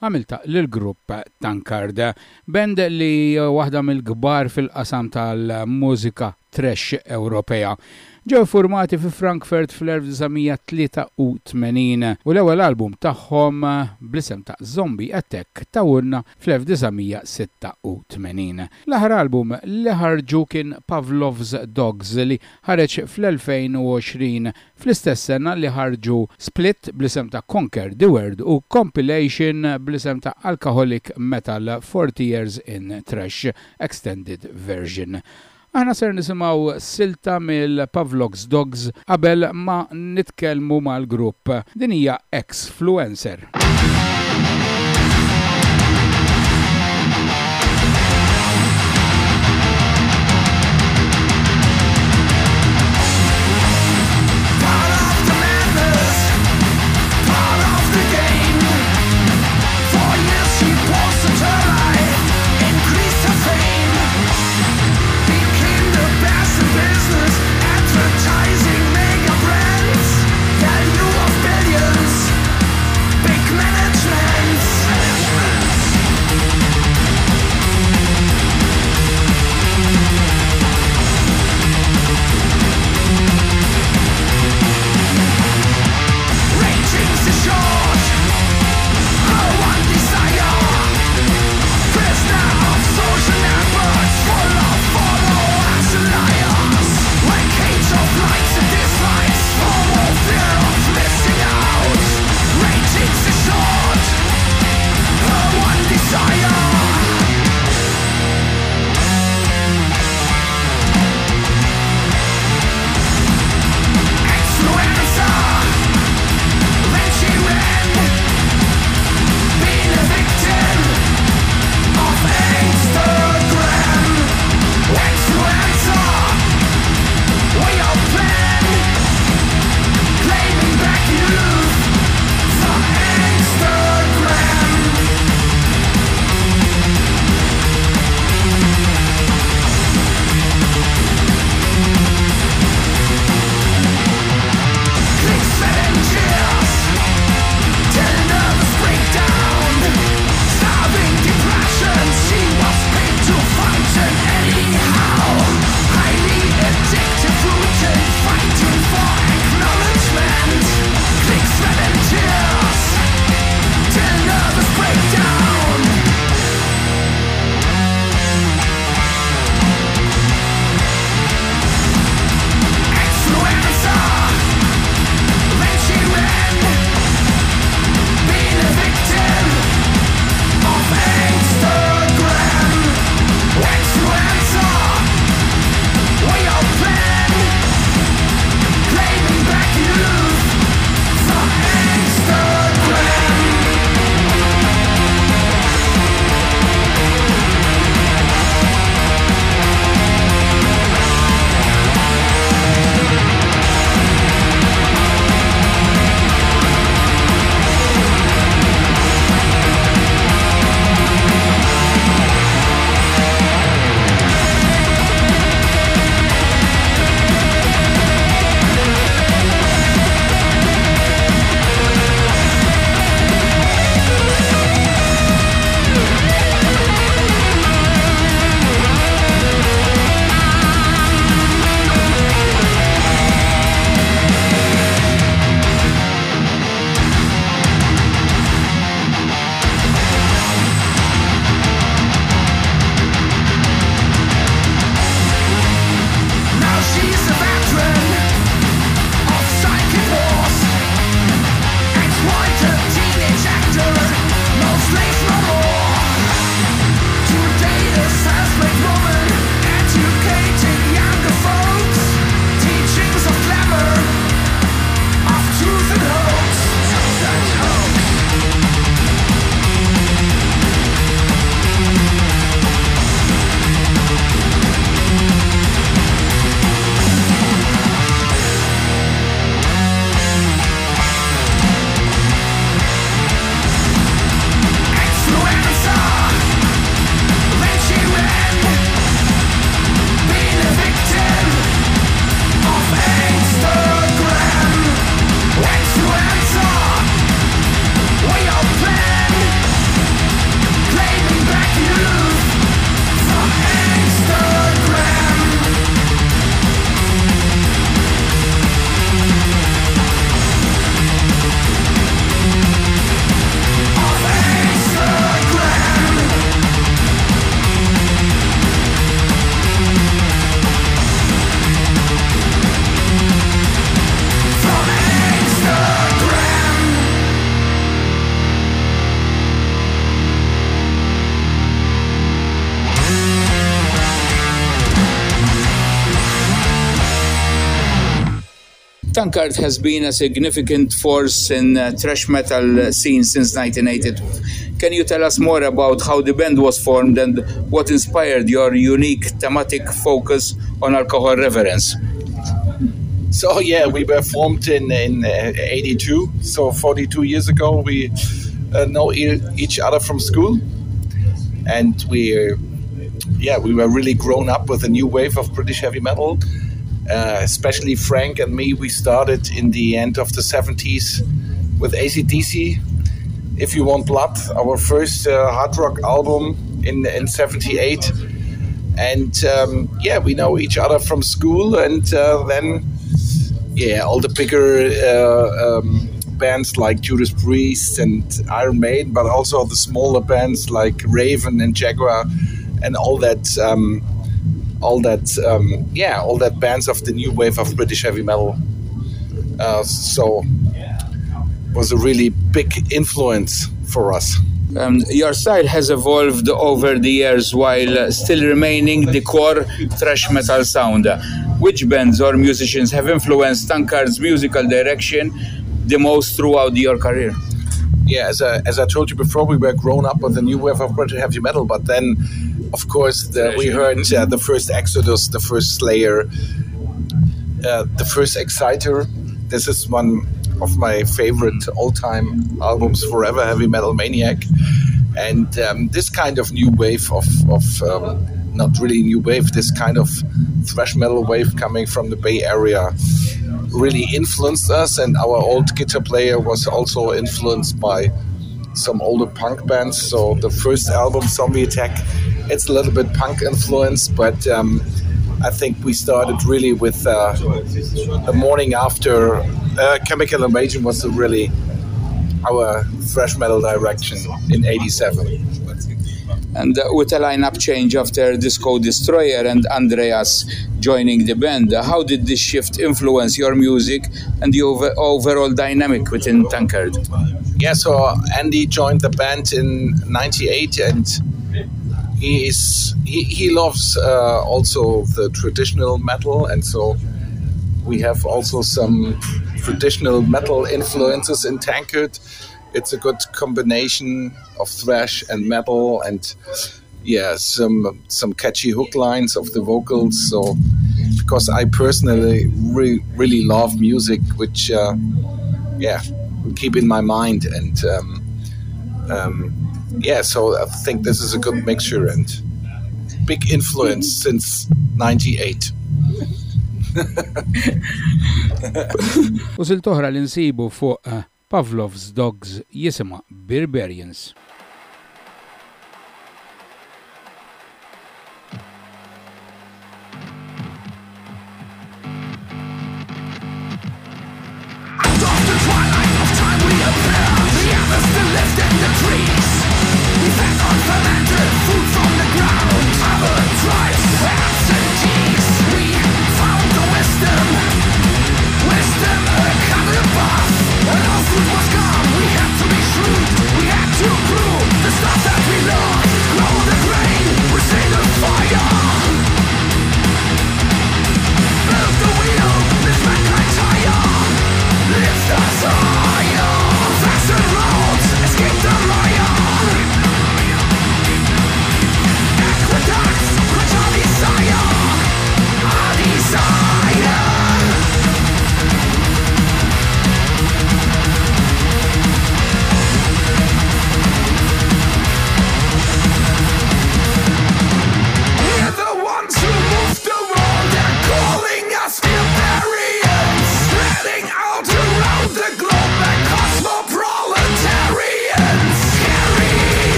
għamilta l-grupp Tankard. Band li waħda mill-gbar fil-qasam tal-mużika trash Ewropea. Ġew formati fi Frankfurt fl-1983 u l-ewwel album tagħhom blisem ta' Zombie Attack tawunna fl-1986. L-aħħar album li ħarġu kien Pavlov's Dogs li ħareġ fl-2020 fl-istess sena li ħarġu Split blisem ta' Conquer the World u Compilation blisem ta' Alcoholic Metal 40 Years in Trash Extended Version. Aħna ser nisimaw silta mill-Pavlox Dogs qabel ma nitkellmu mal-grupp. Din hija Exfluencer. Has been a significant force in uh, thrash metal scene since 1982. Can you tell us more about how the band was formed and what inspired your unique thematic focus on alcohol reverence? So yeah, we were formed in in uh, '82. So 42 years ago, we uh, know each other from school, and we, uh, yeah, we were really grown up with a new wave of British heavy metal. Uh, especially Frank and me, we started in the end of the 70s with ACDC. If You Want Blood, our first uh, hard rock album in in '78, and um, yeah, we know each other from school, and uh, then yeah, all the bigger uh, um, bands like Judas Priest and Iron Maiden, but also the smaller bands like Raven and Jaguar, and all that, um, all that, um, yeah, all that bands of the new wave of British heavy metal. Uh, so, was a really big influence for us. Um, your style has evolved over the years while uh, still remaining the core thrash metal sound. Which bands or musicians have influenced Tankard's musical direction the most throughout your career? yeah, as I, as I told you before, we were grown up with the new wave of British heavy metal. But then, of course, the, we heard uh, the first Exodus, the first Slayer, uh, the first Exciter. This is one of my favorite all-time albums, Forever Heavy Metal Maniac. And um, this kind of new wave of, of um, not really new wave, this kind of thrash metal wave coming from the Bay Area really influenced us. And our old guitar player was also influenced by some older punk bands. So the first album, Zombie Attack, it's a little bit punk influenced, but um, I think we started really with uh, the morning after uh, Chemical Invasion was really our thrash metal direction in '87. And uh, with a lineup change after Disco Destroyer and Andreas joining the band, uh, how did this shift influence your music and the over- overall dynamic within Tankard? Yeah, so Andy joined the band in '98, and he is he, he loves uh, also the traditional metal, and so we have also some traditional metal influences in Tankard. It's a good combination of thrash and metal, and yeah, some some catchy hook lines of the vocals. So, because I personally re- really love music, which uh, yeah, keep in my mind, and um, um, yeah, so I think this is a good mixture and big influence since '98. U sil toħra li fuq uh, Pavlov's Dawgs jisima Beerbarians. Wisdom, coming above, and our food was gone. We had to be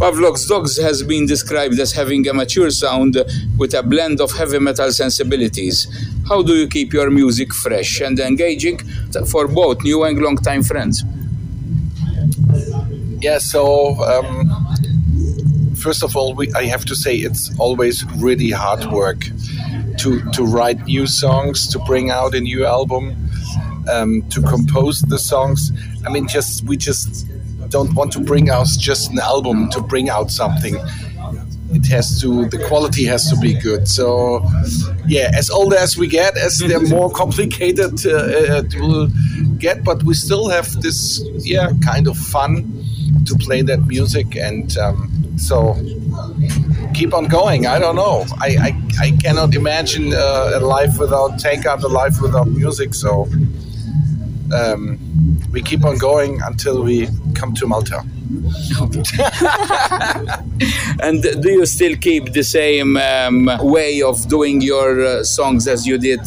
Pavlov's Dawgs has been described as having a mature sound with a blend of heavy metal sensibilities. How do you keep your music fresh and engaging for both new and long-time friends? Yeah, so um, first of all, we, I have to say it's always really hard work to to write new songs, to bring out a new album, um, to compose the songs. I mean, just we just don't want to bring out just an album to bring out something. It has to the quality has to be good. So yeah, as old as we get, as they're more complicated uh, uh, it will get, but we still have this yeah kind of fun to play that music and um, so keep on going. I don't know. I I, I cannot imagine uh, a life without take out a life without music. So um, we keep on going until we come to Malta. And do you still keep the same um, way of doing your uh, songs as you did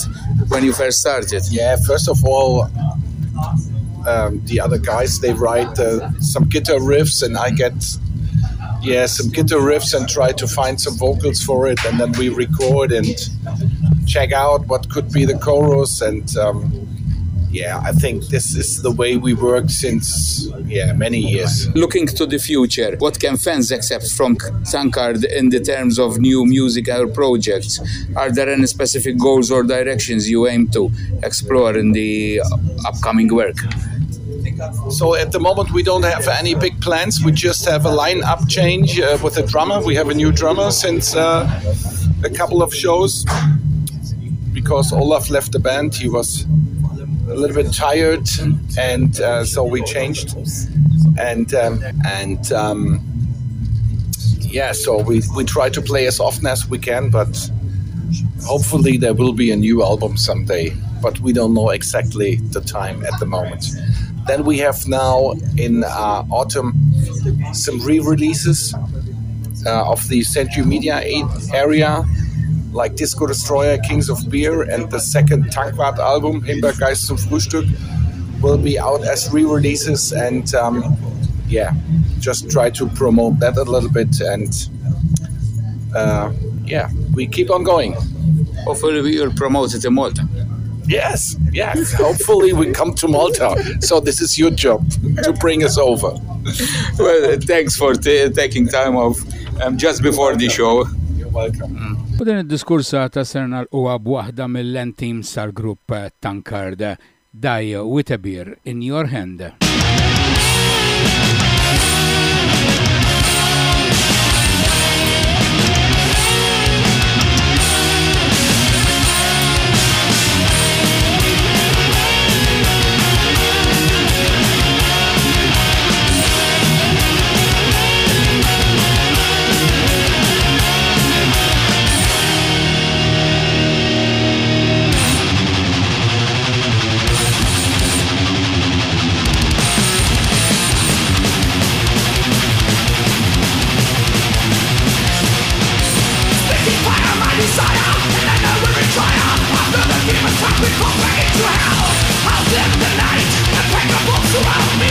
when you first started? Yeah, first of all, um, the other guys they write uh, some guitar riffs, and I get yeah some guitar riffs and try to find some vocals for it, and then we record and check out what could be the chorus and. Um, yeah, I think this is the way we work since yeah many years. Looking to the future, what can fans expect from Tankard in the terms of new music or projects? Are there any specific goals or directions you aim to explore in the upcoming work? So at the moment we don't have any big plans. We just have a line-up change uh, with a drummer. We have a new drummer since uh, a couple of shows because Olaf left the band. He was a little bit tired, and uh, so we changed. And um, and um, yeah, so we we try to play as often as we can, but hopefully there will be a new album someday. But we don't know exactly the time at the moment. Then we have now in uh, autumn some re-releases uh, of the Century Media area like Disco Destroyer, Kings of Beer, and the second Tankwart album, Himbeergeist zum Frühstück, will be out as re-releases. And um, yeah, just try to promote that a little bit. And uh, yeah, we keep on going. Hopefully, we will promote it in Malta. Yes, yes. Hopefully, we come to Malta. So this is your job to bring us over. well, thanks for t- taking time off um, just before the show. You're welcome. U din id-diskursa ta' serna l-uwa b'waħda mill-lentim sal-grupp Tankard Die with a beer in your hand. The pace and fucking jail. We have the right. I know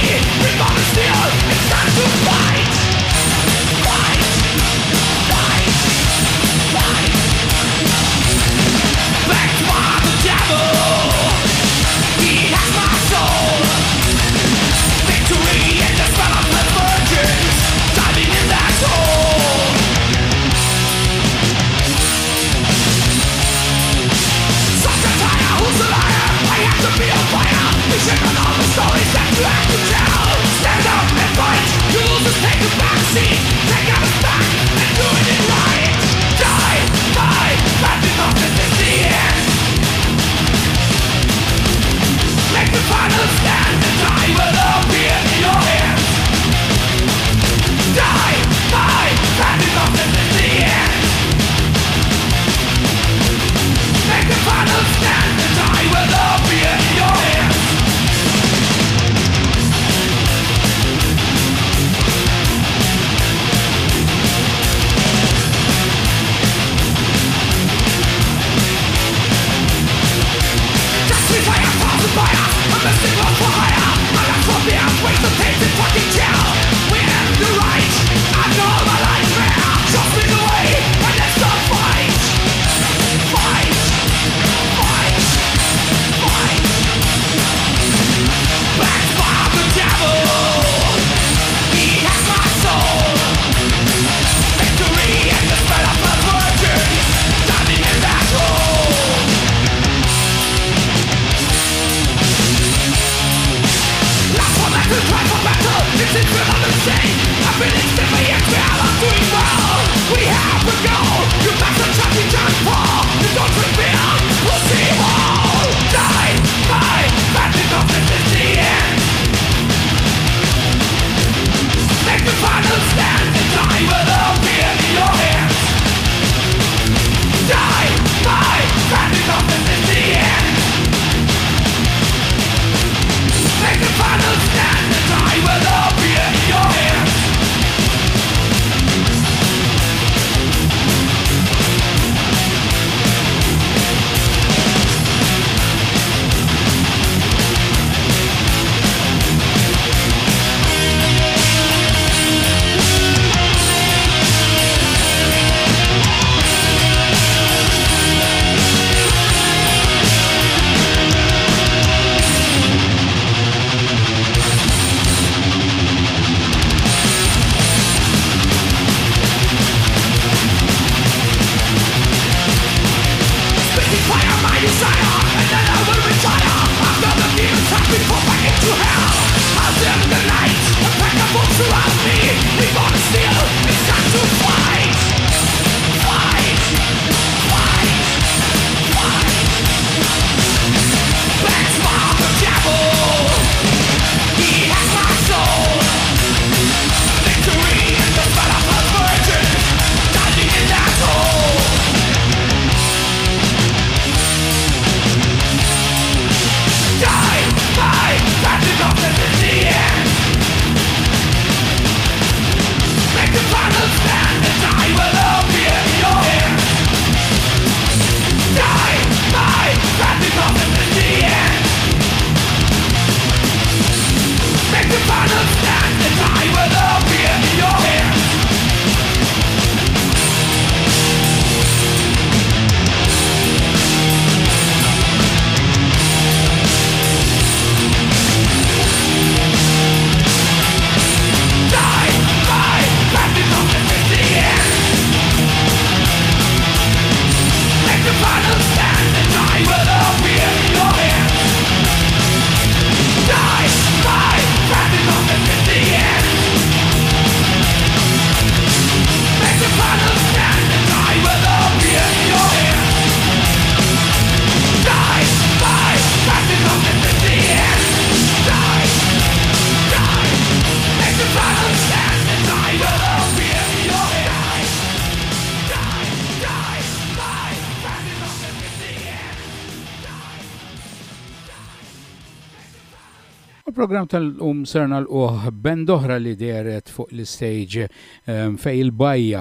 Il-program tal-um serna l-uħ band oħra li deret fuq l-stage ehm, fej il-bajja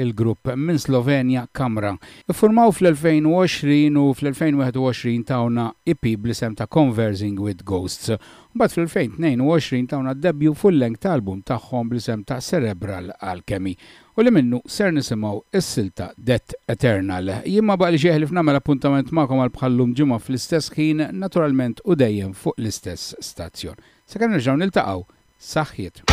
il-grupp minn Slovenja Kamra. Iffurmaw fl-2020 u fl-2021 tawna IP blisem ta' Conversing with Ghosts. Mbagħad fl-2022 tawna debju full-length album tagħhom blisem ta' Cerebral Alchemy. U li minnu ser nisimaw is-silta Death Eternal. Jimma baqli xieħli f'namel appuntament ma'kom għal bħallum ġimma fl-istess ħin, naturalment u dejjem fuq l-istess stazzjon. Sakan nerġaw niltaqgħu saħħiet.